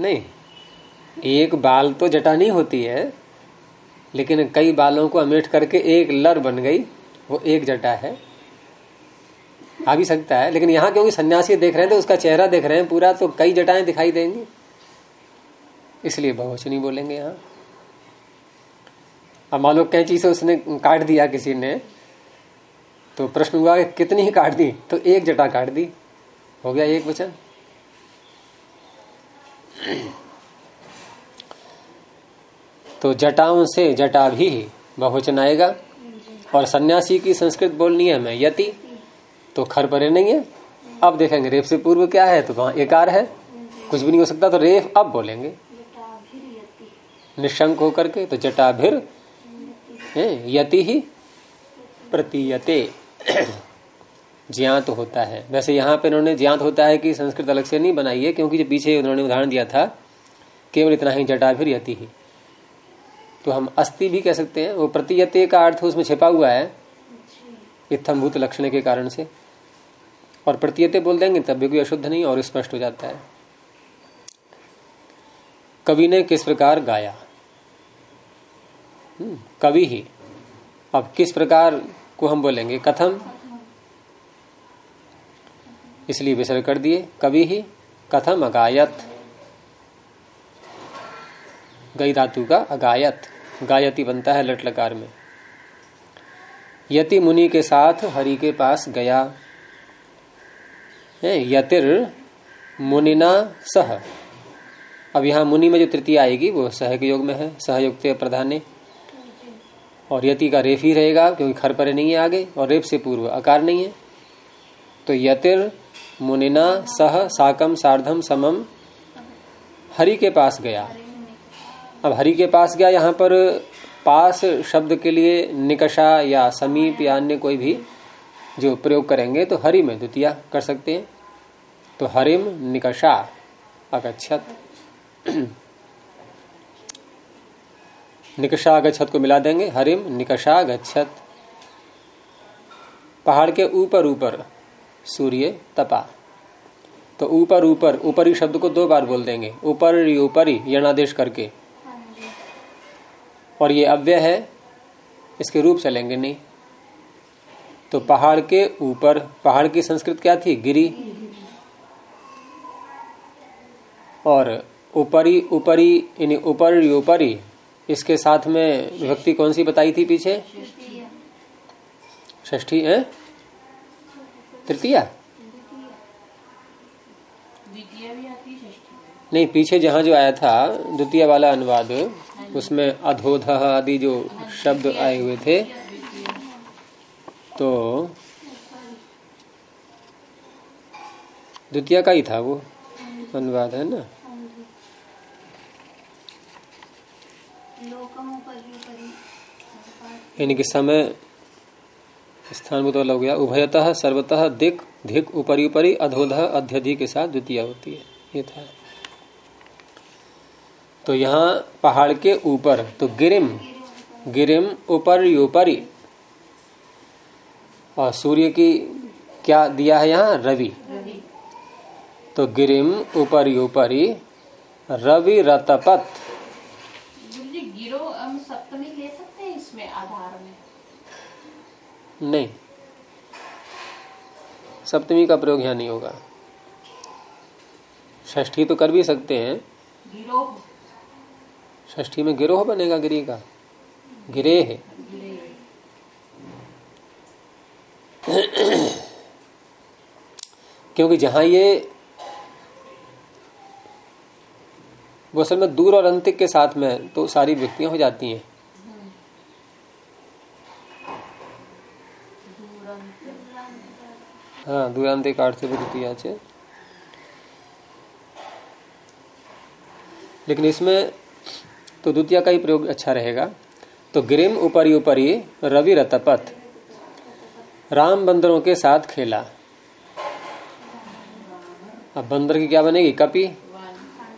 नहीं एक बाल तो जटा नहीं होती है लेकिन कई बालों को अमेट करके एक लर बन गई वो एक जटा है। आ भी सकता है लेकिन यहाँ क्योंकि सन्यासी देख रहे हैं तो उसका चेहरा देख रहे हैं पूरा तो कई जटाएँ दिखाई देंगी। इसलिए बहुवचनी बोलेंगे यहाँ। अब मान लो कैंची से उसने काट दिया किसी ने तो प्रश्न हुआ कि कितनी ही काट दी? तो एक जटा काट दी। हो गया एक वचन? तो जटाओं से जटा भी बहुवचन आएगा। और सन्यासी की संस्कृत बोलनी है, मैं यति। तो खर परे नहीं है। अब देखेंगे रेप से पूर्व क्या है? तो वहाँ एकार है। कुछ भी नहीं हो सकता तो रेफ अब बोलेंगे। निशंक होकर के तो जटाभिर यति ही प्रतीयते। ज्ञात होता है। वैसे यहाँ पे उन्होंने ज्ञात होता है कि संस्कृत अलग से नहीं बनाई है क्योंकि जो पीछे उन्होंने उदाहरण दिया था केवल इतना ही जटाभिर यति ही। तो हम अस्थि भी कह सकते हैं वो प्रतियते का अर्थ उसमें छिपा हुआ है इत्थम्भूत लक्षण के कारण से। और प्रतियते बोल देंगे तब भी कोई अशुद्ध नहीं और स्पष्ट हो जाता है। कवि ने किस प्रकार गाया? हम्म, कवि ही। अब किस प्रकार को हम बोलेंगे कथम। इसलिए विसर्ग कर दिए। कभी ही कथम अगायत। गई धातु का अगायत। गायति बनता है लट लकार में। यति मुनि के साथ हरि के पास गया। यतिर मुनिना सह। अब यहाँ मुनि में जो तृतीय आएगी, वो सहयोग योग में है। सहयुक्त प्रधान और यति का रेफ ही रहेगा, क्योंकि खर पर नहीं है आगे, और रेप से पूर्व आकार नहीं है। तो यतिर मुनिना सह साकम सार्धम समम हरि के पास गया। अब हरि के पास गया, यहाँ पर पास शब्द के लिए निकषा या समीप या अन्य कोई भी जो प्रयोग करेंगे तो हरि में द्वितीय कर सकते हैं। तो हरिम निकषा अगछत निकषा अगछत को मिला देंगे। हरिम निकषा गच्छत पहाड़ के ऊपर ऊपर सूर्य तपा। तो ऊपर ऊपर, ऊपरी शब्द को दो बार बोल देंगे। ऊपर ऊपरी यणादेश करके। और ये अव्यय है, इसके रूप चलेंगे नहीं। तो पहाड़ के ऊपर, पहाड़ की संस्कृत क्या थी? गिरी। और ऊपरी ऊपरी, यानी ऊपर ऊपरी इसके साथ में विभक्ति कौन सी बताई थी पीछे? ष्ठी है? तृतीया? नहीं, पीछे जहाँ जो आया था, द्वितीय वाला अनुवाद, उसमें अधोध आदि जो शब्द आए हुए थे तो द्वितीय का ही था वो अनुवाद, है ना? यानी कि समय स्थान में तो अलग गया। उभयतः सर्वतः दिक धिक ऊपरी ऊपरी अधोध अध्यधि के साथ द्वितीय होती है। ये था। तो यहाँ पहाड़ के ऊपर तो गिरिम गिरिम ऊपर ऊपरी और सूर्य की क्या दिया है यहाँ? रवि। तो गिरिम ऊपर ऊपरी रवि रतपत
गिरो हम सप्तमी ले सकते हैं इसमें आधार में?
नहीं। सप्तमी का प्रयोग यहाँ नहीं होगा। ष्ठी तो कर भी सकते हैं।
गिरोह।
ष्ठी में गिरोह बनेगा गिरी का। गिरे है। क्योंकि जहाँ ये वो असल में दूर और अंतिक के साथ में तो सारी व्यक्तियाँ हो जाती हैं। हाँ दूरांतिक अर्थ से लेकिन इसमें तो द्वितीय का ही प्रयोग अच्छा रहेगा। तो ग्रिम ऊपरी ऊपरी रवि रतपथ, राम बंदरों के साथ खेला। अब बंदर की क्या बनेगी? कपि?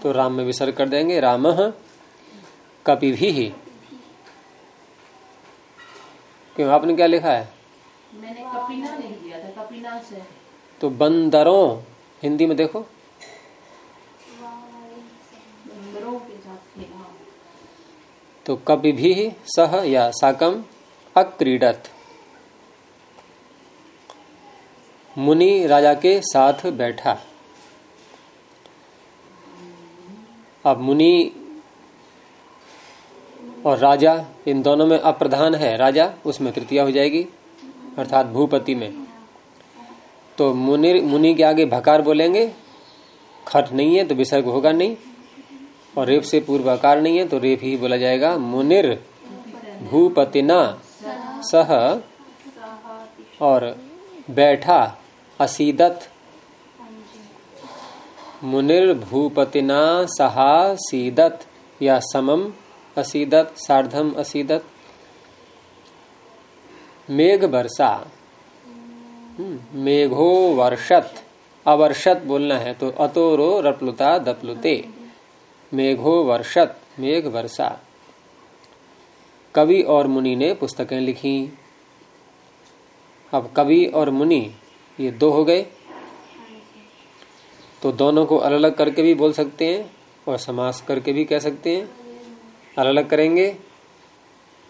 तो राम में विसर्ग कर देंगे। राम कपि भी ही क्यों आपने क्या लिखा है?
मैंने कपिना नहीं दिया था कपिना से।
तो बंदरों हिंदी में देखो।
बंदरों के
तो कभी भी सह या साकम अक्रीडत। मुनि राजा के साथ बैठा। अब मुनि और राजा, इन दोनों में अप्रधान है। राजा, उसमें तृतीया हो जाएगी, अर्थात भूपति में। तो मुनि मुनि के आगे भकार बोलेंगे, खट नहीं है तो विसर्ग होगा नहीं, और रेप से पूर्व आकार नहीं है तो रेप ही बोला जाएगा, मुनिर भूपतिना सह और बैठा असीदत मुनिर भूपतिना सहा सीदत या समम असीदत सार्धम असीदत। मेघ वर्षा हम्म, मेघो वर्षत अवर्षत बोलना है तो अतोरो रपलुता दपलुते। मेघो वर्षत मेघ वर्षा कवि और मुनि ने पुस्तकें लिखी। अब कवि और मुनि ये दो हो गए। तो दोनों को अलग अलग करके भी बोल सकते हैं और समास करके भी कह सकते हैं। अलग अलग करेंगे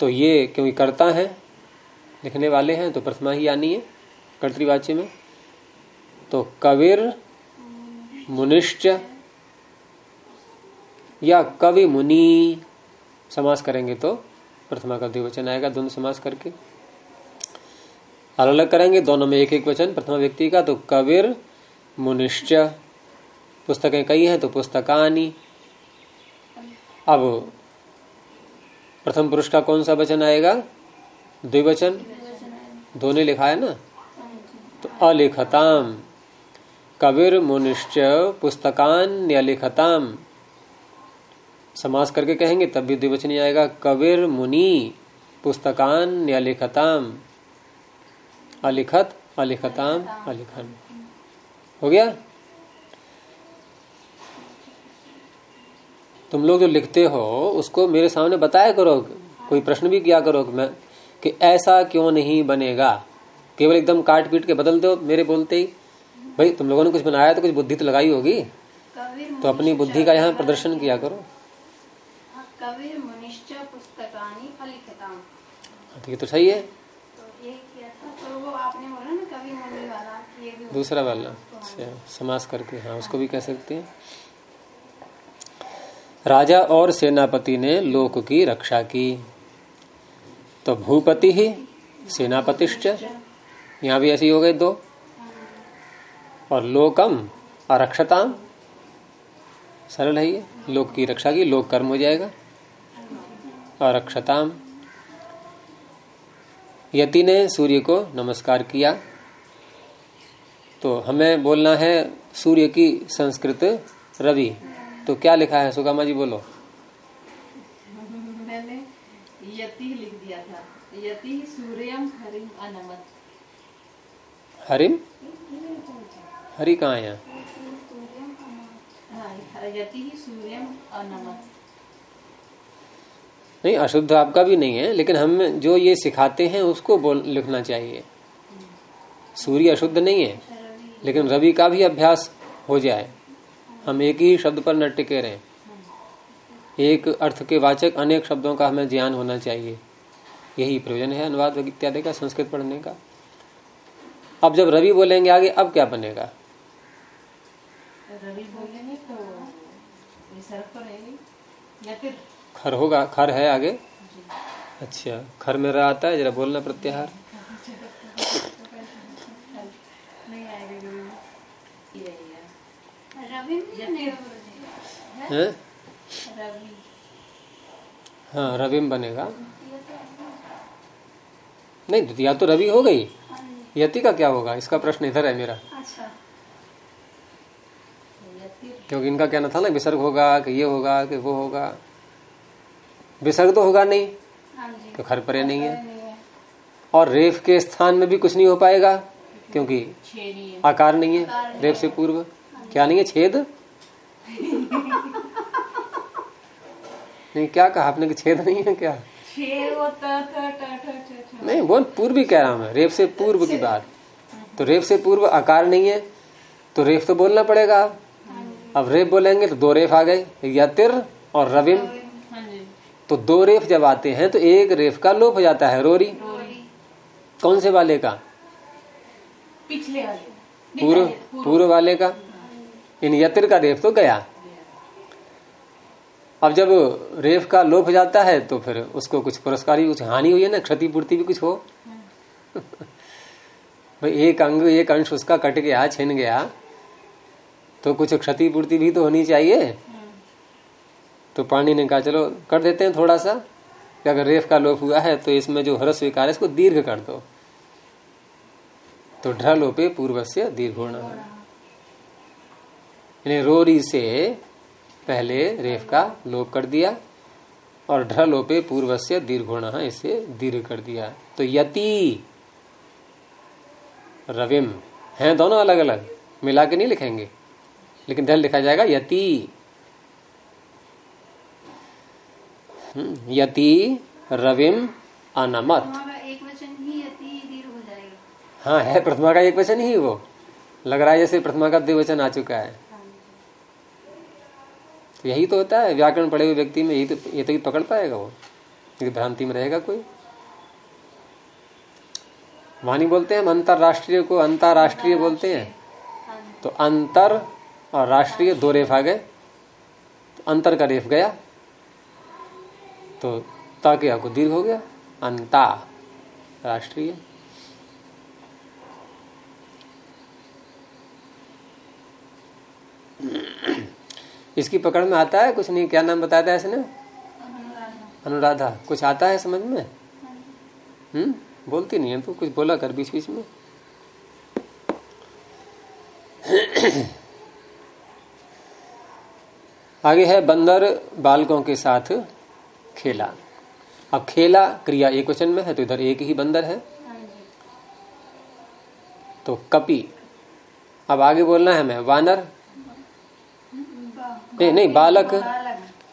तो ये क्योंकि करता है, लिखने वाले हैं तो प्रथमा ही आनी है कर्तवाच्य में। तो कविर, मुनिश्च या कवि मुनि समास करेंगे तो प्रथमा का द्विवचन आएगा दोनों समास करके। अलग अलग करेंगे, दोनों में एक एक वचन प्रथमा व्यक्ति का तो कविर, मुनिश्च पुस्तकें कई हैं तो पुस्तकानी। अब प्रथम पुरुष का कौन सा वचन आएगा? द्विवचन? दोनों लिखा है ना? तो अलिखताम। कविर मुनिश्च पुस्तकान्यलिखताम। समास करके कहेंगे, तब भी द्विवचन ही आएगा। कविर मुनि पुस्तकान्यलिखताम। अलिखत, अलिखताम, अलिखन। हो गया? तुम लोग जो लिखते हो उसको मेरे सामने बताया करो। कोई प्रश्न भी किया करो मैं कि ऐसा क्यों नहीं बनेगा? केवल एकदम काट पीट के बदल दो मेरे बोलते ही। भाई तुम लोगों ने कुछ बनाया तो कुछ बुद्धि तो लगाई होगी। तो अपनी बुद्धि का यहाँ प्रदर्शन किया करो। हाँ, ठीक है तो सही है।
तो ये तो मुनि वाला ये
दूसरा वाला। अच्छा समास करके हाँ उसको भी कह सकते हैं। राजा और सेनापति ने लोक की रक्षा की। तो भूपति ही सेनापतिश्च। यहाँ भी ऐसी हो गए दो। और लोकम अरक्षताम। सरल है ये। लोक की रक्षा की, लोक कर्म हो जाएगा। अरक्षताम। यति ने सूर्य को नमस्कार किया। तो हमें बोलना है, सूर्य की संस्कृत रवि। तो क्या लिखा है सुगामा जी बोलो।
मैंने यति लिख दिया था। यति सूर्यम हरिम अनमत।
हरिम हरि कहाँ है यहाँ?
हाँ, अनमत।
नहीं अशुद्ध आपका भी नहीं है लेकिन हम जो ये सिखाते हैं उसको बोल लिखना चाहिए। सूर्य अशुद्ध नहीं है लेकिन रवि का भी अभ्यास हो जाए। हम एक ही शब्द पर न टिके रहे। एक अर्थ के वाचक अनेक शब्दों का हमें ज्ञान होना चाहिए। यही प्रयोजन है अनुवाद इत्यादि का संस्कृत पढ़ने का। अब जब रवि बोलेंगे आगे अब क्या बनेगा?
रवि बोलेंगे तो या फिर?
खर होगा खर है आगे? अच्छा खर में रहा आता है जरा बोलना प्रत्याहार
नहीं आएगा रवि ये
में
है?
रवि
हाँ रविम बनेगा। नहीं द्वितीया तो रवि हो गई। यति का क्या होगा? इसका प्रश्न इधर है मेरा।
अच्छा।
क्योंकि इनका कहना था ना विसर्ग होगा कि ये होगा कि वो होगा। विसर्ग तो होगा नहीं।
हाँ जी।
तो खर परे नहीं है। और रेफ के स्थान में भी कुछ नहीं हो पाएगा क्योंकि आकार नहीं है रेफ से पूर्व। क्या नहीं है छेद? नहीं क्या कहा आपने कि छेद नहीं है क्या?
वो
नहीं बोल पूर्व कह रहा हूँ मैं रेप से पूर्व की बात। तो रेप से पूर्व आकार नहीं है तो रेफ तो बोलना पड़ेगा। अब रेप बोलेंगे तो दो रेफ आ गए यतिर और रविम
हाँ
तो दो रेफ जब आते हैं तो एक रेफ का लोप हो जाता है रोरी।
रोरी।
कौन से वाले का?
पिछले वाले।
पूर्व।
पूर्व
वाले का? इन यत्र का रेफ तो गया। अब जब रेफ का लोप हो जाता है तो फिर उसको कुछ पुरस्कार, कुछ हानि हुई है ना? क्षतिपूर्ति भी कुछ हो? एक अंग, एक अंश उसका कट गया, छिन गया तो कुछ क्षतिपूर्ति भी तो होनी चाहिए। तो पानी ने कहा, चलो, कर देते हैं थोड़ा सा कि अगर रेफ का लोप हुआ है तो इसमें जो हरस विकार है, इसको दीर्घ कर दो। तो ढ लोपे पूर्व से दीर्घोण। यानी रोरी से पहले रेफ का लोप कर दिया और ढ लोपे पूर्व से दीर्घोण इसे दीर्घ कर दिया। तो यति रविम हैं दोनों अलग अलग मिला के नहीं लिखेंगे लेकिन ध्यान लिखा जाएगा यति। हम्म, यति रविम अनमत।
ही हो
हाँ है प्रथमा का एक वचन ही वो। लग रहा है जैसे प्रथमा का द्विवचन आ चुका है। तो यही तो होता है व्याकरण पढ़े हुए व्यक्ति में यही तो ये तो ही पकड़ पाएगा वो। यदि भ्रांति में रहेगा कोई। वाणी बोलते हैं हम अंतरराष्ट्रीय को अंतरराष्ट्रीय बोलते हैं। तो अंतर और राष्ट्रीय दो रेफ आ गए। तो अंतर का रेफ गया। तो ता के आपको दीर्घ हो गया। अंता राष्ट्रीय। इसकी पकड़ में आता है? कुछ नहीं, क्या नाम बताया था इसने? अनुराधा। कुछ आता है समझ में? हम्म? बोलती नहीं है तो कुछ बोला कर बीच बीच में। आगे है, बंदर बालकों के साथ खेला। अब खेला क्रिया एक वचन में है तो इधर एक ही बंदर है। तो कपी। अब आगे बोलना है मैं वानर नहीं नहीं बालक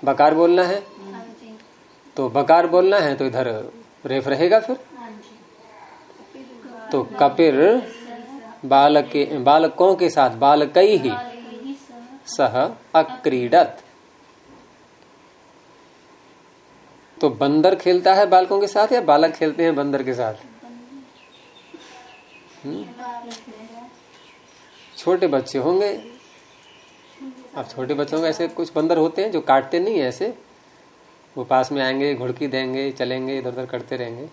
बकार बोलना है।
हाँ
तो बकार बोलना है तो इधर रेफ रहेगा फिर?
हाँ
तो कपिर बालक के बालकों के साथ बालकई ही
सह
सह अक्रीडत। तो बंदर खेलता है बालकों के साथ या बालक खेलते हैं बंदर के साथ? छोटे बच्चे होंगे। अब छोटे बच्चों के ऐसे कुछ बंदर होते हैं जो काटते नहीं है ऐसे। वो पास में आएँगे, घुड़की देंगे, चलेंगे इधर उधर करते रहेंगे।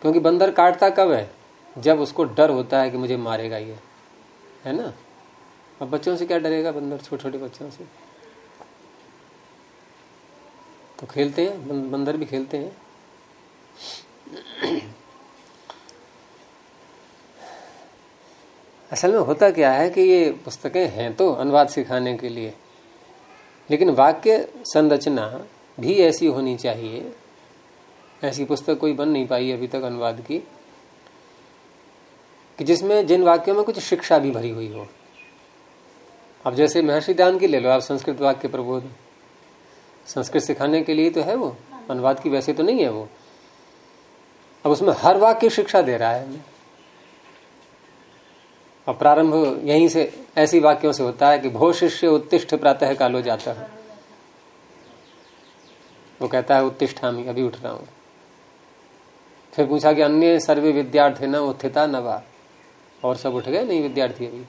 क्योंकि बंदर काटता कब है? जब उसको डर होता है कि मुझे मारेगा ये। है ना? अब बच्चों से क्या डरेगा बंदर छोटे छोटे बच्चों से? तो खेलते हैं बंदर भी खेलते हैं। असल में होता क्या है कि ये पुस्तकें हैं तो अनुवाद सिखाने के लिए। लेकिन वाक्य संरचना भी ऐसी होनी चाहिए। ऐसी पुस्तक कोई बन नहीं पाई अभी तक अनुवाद की, कि जिसमें जिन वाक्यों में कुछ शिक्षा भी भरी हुई हो। अब जैसे महर्षि दान की ले लो, आप संस्कृत वाक्य प्रबोध संस्कृत सिखाने के लिए तो है वो, अनुवाद की वैसे तो नहीं है वो। अब उसमें हर वाक्य शिक्षा दे रहा है। और प्रारंभ यहीं से, ऐसी वाक्यों से होता है कि भो शिष्य उत्तिष्ठ प्रातः कालो जाता। है वो कहता है, उत्तिष्ठ उत्तिष्ठामी अभी उठ रहा हूँ। फिर पूछा कि, अन्य सर्वे विद्यार्थी न उत्थिता नवा और सब उठ गए, नहीं विद्यार्थी अभी।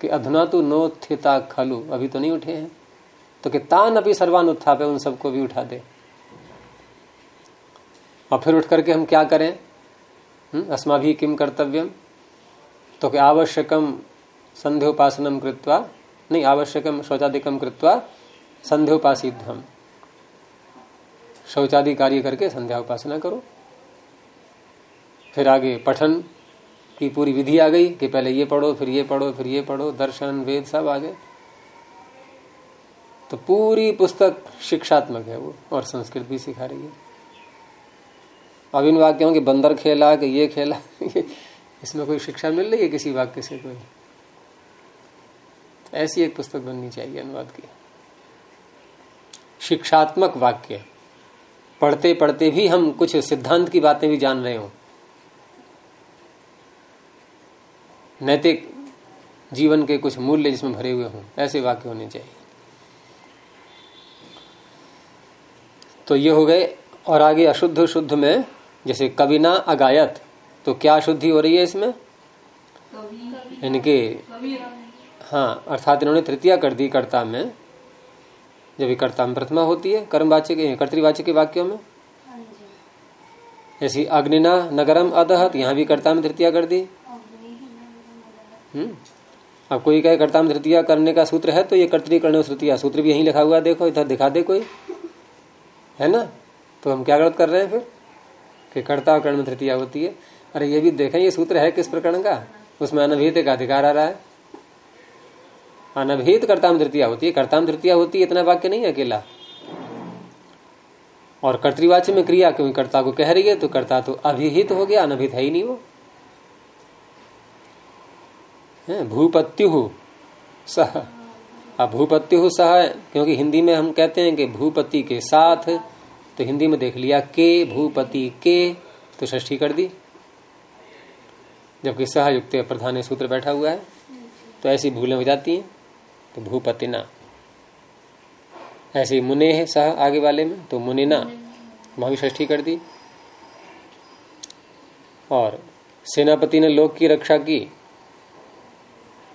कि, अधुना तो नोत्थिता खलु, अभी तो नहीं उठे हैं। तो कि, तान अभी सर्वान उत्थापे उन सबको भी उठा दे। और फिर उठ करके हम क्या करें? अस्मा भी किम कर्तव्यम? तो कि आवश्यकम संध्योपासनम कृत्वा, नहीं आवश्यकम शौचादिकम कृत्वा संध्योपासित शौचादि कार्य करके संध्या उपासना करो। फिर आगे पठन की पूरी विधि आ गई कि पहले ये पढ़ो, फिर ये पढ़ो, फिर ये पढ़ो, दर्शन, वेद सब आ गए। तो पूरी पुस्तक शिक्षात्मक है वो, और संस्कृत भी सिखा रही है। अब इन वाक्यों के बंदर खेला कि ये खेला इसमें कोई शिक्षा मिल रही है किसी वाक्य से कोई? ऐसी एक पुस्तक बननी चाहिए अनुवाद की। शिक्षात्मक वाक्य। पढ़ते पढ़ते भी हम कुछ सिद्धांत की बातें भी जान रहे हो। नैतिक जीवन के कुछ मूल्य जिसमें भरे हुए हों, ऐसे वाक्य होने चाहिए। तो ये हो गए, और आगे अशुद्ध, शुद्ध में, जैसे कविना अगायत। तो क्या शुद्धि हो रही है इसमें? इनके हाँ। अर्थात इन्होंने तृतीया कर दी कर्ता में जब कर्ता में प्रथमा होती है कर्मवाच्य के कर्तवाच्य के वाक्यों में।
हाँ जी।
जैसी अग्निना नगरम अदहत यहाँ भी कर्ता में तृतीया कर दी।
ही
हम्म। अब कोई कहे कर्ता में तृतीया करने का सूत्र है तो ये कर्तरी तृतीया सूत्र भी यहीं लिखा हुआ देखो इधर दिखा दे कोई। है ना? तो हम क्या गलत कर रहे हैं फिर? कि कर्ता और कर्ण में तृतीया होती है। अरे ये भी देखें, ये सूत्र है किस प्रकरण का? उसमें अनभिहित का अधिकार आ रहा है। अनभिहित कर्ता में तृतीया होती है। कर्ता में तृतीया होती है, इतना वाक्य नहीं है अकेला। और कर्तवाच्य में क्रिया, क्योंकि कर्ता को कह रही है तो कर्ता तो अभिहित हो गया, अनभित है ही नहीं वो। भूपत्यु सह। अब भूपत्यु सह, क्योंकि हिंदी में हम कहते हैं कि भूपति के साथ तो हिंदी में देख लिया, के, भूपति के तो षष्ठी कर दी। जबकि सहयुक्त प्रधान सूत्र बैठा हुआ है तो ऐसी भूलें हो जाती हैं तो भूपतिना ऐसे मुने है सह आगे वाले में तो मुनिना वहाँ भी षष्ठी कर दी। और सेनापति ने लोक की रक्षा की।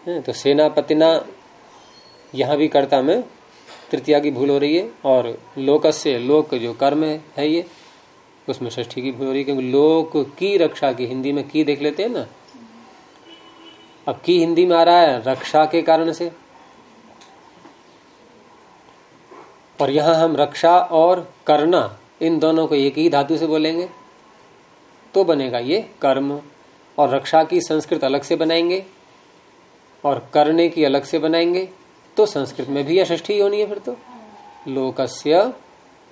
तो सेनापतिना यहाँ भी कर्ता में तृतीया की भूल हो रही है, और लोकस से लोक जो कर्म है ये उसमें षष्ठी की हो रही है, क्योंकि लोक की रक्षा की, हिंदी में की देख लेते हैं ना। अब की हिंदी में आ रहा है, रक्षा के कारण से। और यहाँ हम रक्षा और करना, इन दोनों को एक ही धातु से बोलेंगे तो बनेगा ये कर्म। और रक्षा की संस्कृत अलग से बनाएँगे, और करने की अलग से बनाएँगे तो संस्कृत में भी यह ष्ठी होनी है फिर तो। लोकस्य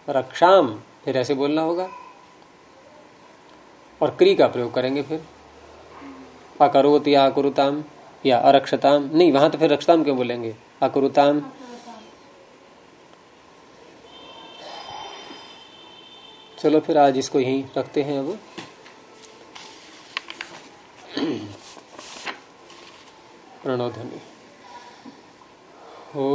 रक्षाम, फिर ऐसे बोलना होगा। और क्री का प्रयोग करेंगे फिर। अकरोत या अकुरुताम या अरक्षताम। नहीं, वहाँ तो फिर रक्षताम क्यों बोलेंगे? अकुरुताम चलो फिर आज इसको यहीं रखते हैं अब। प्रणोध्वनि ओ